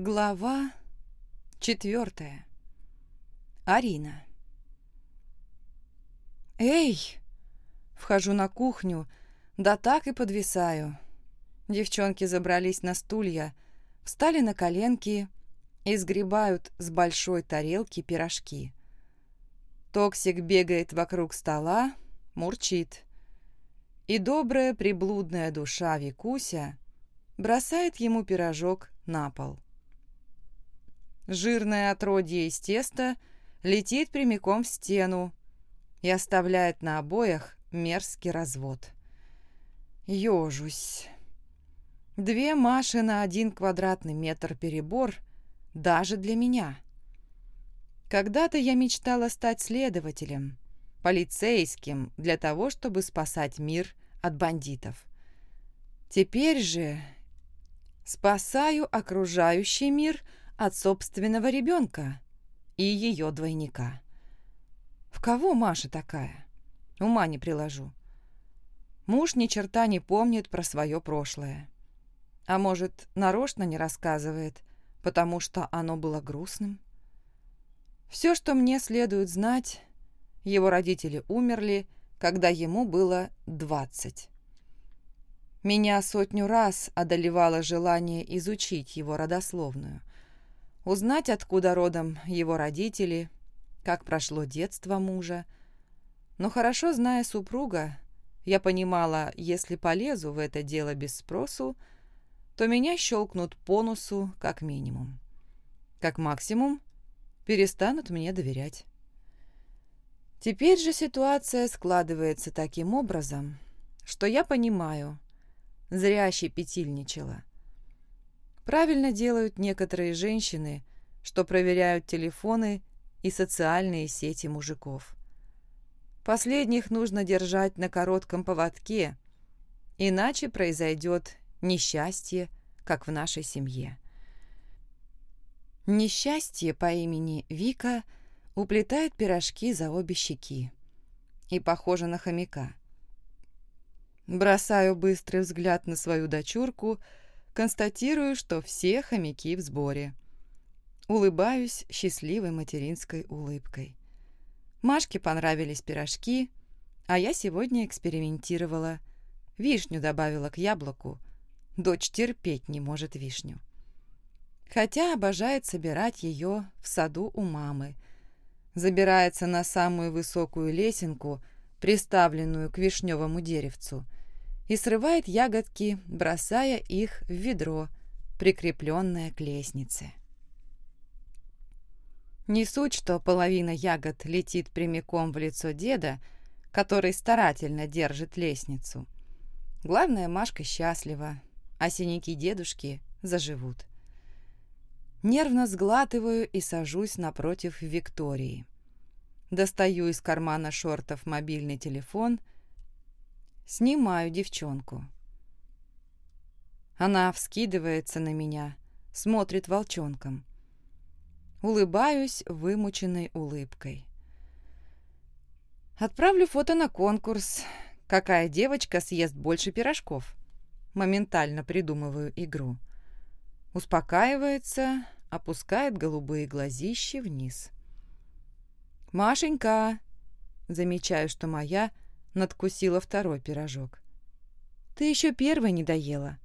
Глава четвертая. Арина. «Эй!» Вхожу на кухню, да так и подвисаю. Девчонки забрались на стулья, встали на коленки и сгребают с большой тарелки пирожки. Токсик бегает вокруг стола, мурчит. И добрая приблудная душа Викуся бросает ему пирожок на пол. Жирное отродье из теста летит прямиком в стену и оставляет на обоях мерзкий развод. Ёжусь. Две Маши на один квадратный метр перебор даже для меня. Когда-то я мечтала стать следователем, полицейским для того, чтобы спасать мир от бандитов. Теперь же спасаю окружающий мир – от собственного ребенка и ее двойника. В кого Маша такая? Ума не приложу. Муж ни черта не помнит про свое прошлое. А может, нарочно не рассказывает, потому что оно было грустным? Все, что мне следует знать, его родители умерли, когда ему было двадцать. Меня сотню раз одолевало желание изучить его родословную узнать, откуда родом его родители, как прошло детство мужа. Но хорошо зная супруга, я понимала, если полезу в это дело без спросу, то меня щелкнут по носу как минимум. Как максимум, перестанут мне доверять. Теперь же ситуация складывается таким образом, что я понимаю, зря щепетильничала. Правильно делают некоторые женщины, что проверяют телефоны и социальные сети мужиков. Последних нужно держать на коротком поводке, иначе произойдет несчастье, как в нашей семье. Несчастье по имени Вика уплетает пирожки за обе щеки и похоже на хомяка. Бросаю быстрый взгляд на свою дочурку – Констатирую, что все хомяки в сборе. Улыбаюсь счастливой материнской улыбкой. Машке понравились пирожки, а я сегодня экспериментировала. Вишню добавила к яблоку. Дочь терпеть не может вишню. Хотя обожает собирать ее в саду у мамы. Забирается на самую высокую лесенку, приставленную к вишневому деревцу – и срывает ягодки, бросая их в ведро, прикрепленное к лестнице. Не суть, что половина ягод летит прямиком в лицо деда, который старательно держит лестницу. Главное, Машка счастлива, а синяки дедушки заживут. Нервно сглатываю и сажусь напротив Виктории. Достаю из кармана шортов мобильный телефон – Снимаю девчонку. Она вскидывается на меня, смотрит волчонком. Улыбаюсь вымученной улыбкой. Отправлю фото на конкурс. Какая девочка съест больше пирожков? Моментально придумываю игру. Успокаивается, опускает голубые глазищи вниз. «Машенька!» Замечаю, что моя надкусила второй пирожок. «Ты еще первый не доела».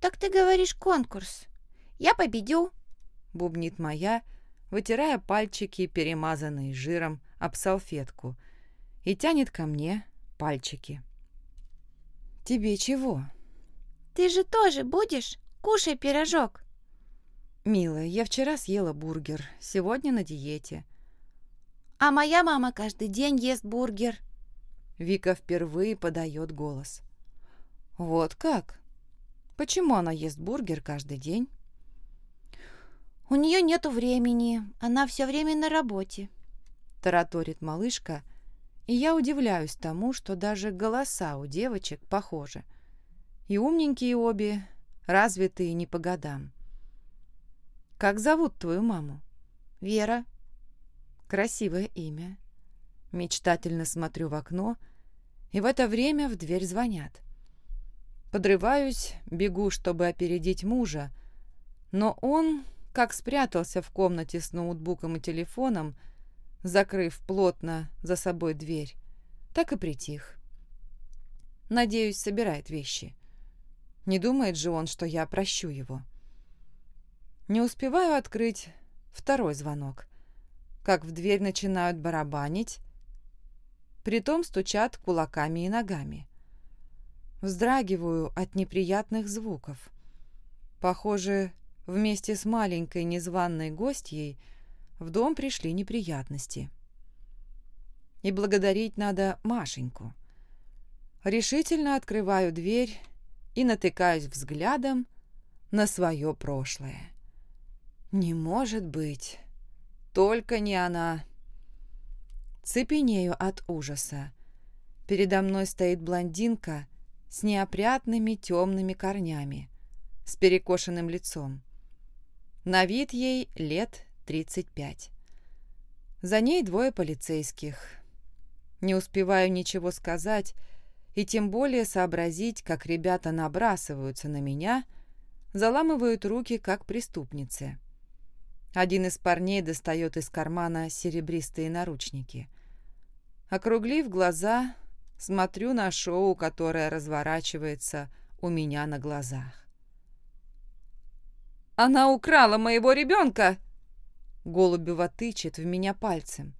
«Так ты говоришь конкурс. Я победю», — бубнит моя, вытирая пальчики, перемазанные жиром, об салфетку, и тянет ко мне пальчики. «Тебе чего?» «Ты же тоже будешь? Кушай пирожок». «Милая, я вчера съела бургер, сегодня на диете». «А моя мама каждый день ест бургер», Вика впервые подает голос. «Вот как? Почему она ест бургер каждый день?» «У нее нету времени, она все время на работе», — тараторит малышка, и я удивляюсь тому, что даже голоса у девочек похожи. И умненькие обе, развитые не по годам. «Как зовут твою маму?» «Вера». «Красивое имя». Мечтательно смотрю в окно, и в это время в дверь звонят. Подрываюсь, бегу, чтобы опередить мужа, Но он, как спрятался в комнате с ноутбуком и телефоном, закрыв плотно за собой дверь, так и притих. Надеюсь, собирает вещи. Не думает же он, что я прощу его. Не успеваю открыть второй звонок, как в дверь начинают барабанить, притом стучат кулаками и ногами. Вздрагиваю от неприятных звуков. Похоже, вместе с маленькой незваной гостьей в дом пришли неприятности. И благодарить надо Машеньку. Решительно открываю дверь и натыкаюсь взглядом на свое прошлое. Не может быть. Только не она. Цепенею от ужаса. Передо мной стоит блондинка с неопрятными темными корнями, с перекошенным лицом. На вид ей лет 35. За ней двое полицейских. Не успеваю ничего сказать и тем более сообразить, как ребята набрасываются на меня, заламывают руки, как преступницы. Один из парней достает из кармана серебристые наручники. Округлив глаза, смотрю на шоу, которое разворачивается у меня на глазах. «Она украла моего ребенка!» Голубева тычет в меня пальцем.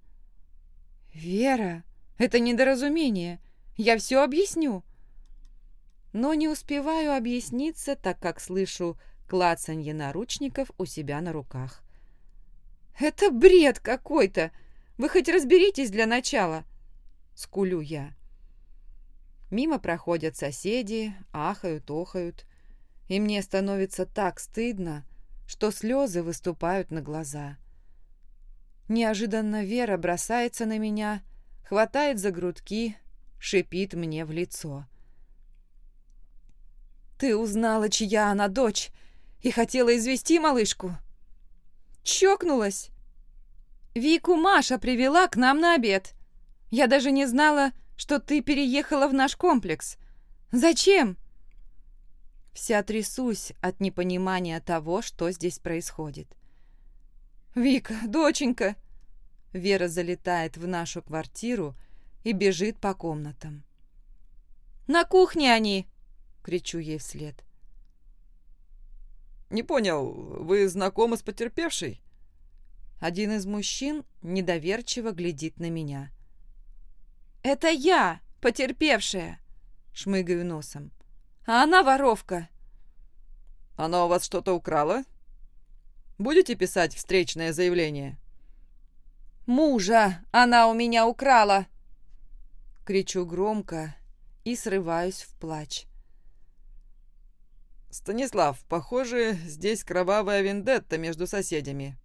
«Вера, это недоразумение. Я все объясню». Но не успеваю объясниться, так как слышу клацанье наручников у себя на руках. «Это бред какой-то! Вы хоть разберитесь для начала!» Скулю я. Мимо проходят соседи, ахают, охают. И мне становится так стыдно, что слезы выступают на глаза. Неожиданно Вера бросается на меня, хватает за грудки, шипит мне в лицо. «Ты узнала, чья она дочь, и хотела извести малышку?» Чокнулась. Вику Маша привела к нам на обед. Я даже не знала, что ты переехала в наш комплекс. Зачем? Вся трясусь от непонимания того, что здесь происходит. «Вика, доченька!» Вера залетает в нашу квартиру и бежит по комнатам. «На кухне они!» — кричу ей вслед. «Не понял, вы знакомы с потерпевшей?» Один из мужчин недоверчиво глядит на меня. «Это я, потерпевшая!» — шмыгаю носом. «А она воровка!» «Она у вас что-то украла? Будете писать встречное заявление?» «Мужа она у меня украла!» Кричу громко и срываюсь в плач. «Станислав, похоже, здесь кровавая вендетта между соседями»,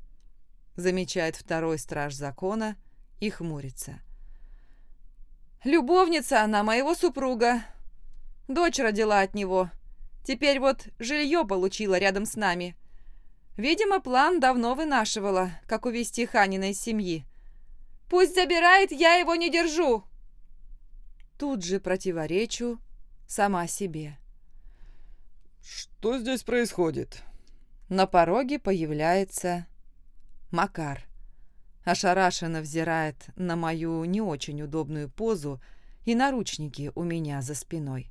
замечает второй страж закона и хмурится. «Любовница она моего супруга. Дочь родила от него. Теперь вот жилье получила рядом с нами. Видимо, план давно вынашивала, как увести Ханина из семьи. Пусть забирает, я его не держу!» Тут же противоречу сама себе. «Что здесь происходит?» На пороге появляется Макар. Ошарашенно взирает на мою не очень удобную позу и наручники у меня за спиной.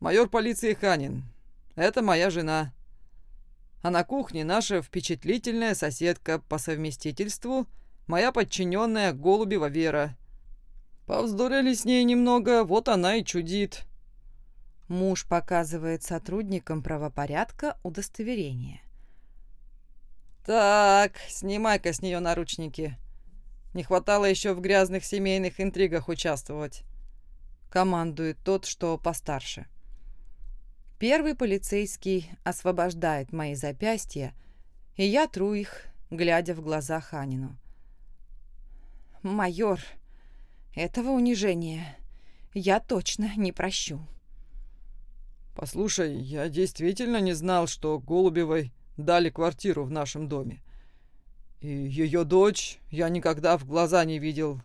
«Майор полиции Ханин, это моя жена. А на кухне наша впечатлительная соседка по совместительству, моя подчиненная Голубева Вера. Повздорили с ней немного, вот она и чудит». Муж показывает сотрудникам правопорядка удостоверение. «Так, снимай-ка с нее наручники. Не хватало еще в грязных семейных интригах участвовать», — командует тот, что постарше. Первый полицейский освобождает мои запястья, и я тру их, глядя в глаза Ханину. «Майор, этого унижения я точно не прощу». «Послушай, я действительно не знал, что Голубевой дали квартиру в нашем доме. И ее дочь я никогда в глаза не видел.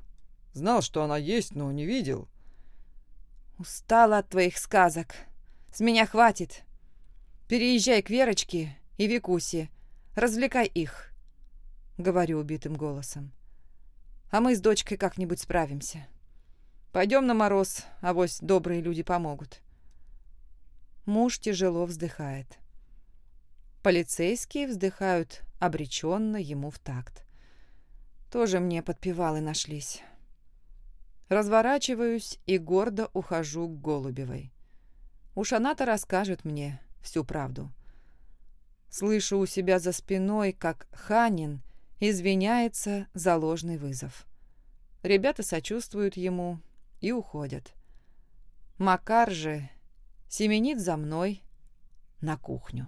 Знал, что она есть, но не видел. Устала от твоих сказок. С меня хватит. Переезжай к Верочке и Викуси. Развлекай их», — говорю убитым голосом. «А мы с дочкой как-нибудь справимся. Пойдем на мороз, авось добрые люди помогут». Муж тяжело вздыхает. Полицейские вздыхают обреченно ему в такт. Тоже мне подпевалы нашлись. Разворачиваюсь и гордо ухожу к Голубевой. Уж она-то расскажет мне всю правду. Слышу у себя за спиной, как Ханин извиняется за ложный вызов. Ребята сочувствуют ему и уходят. Макар же семенит за мной на кухню.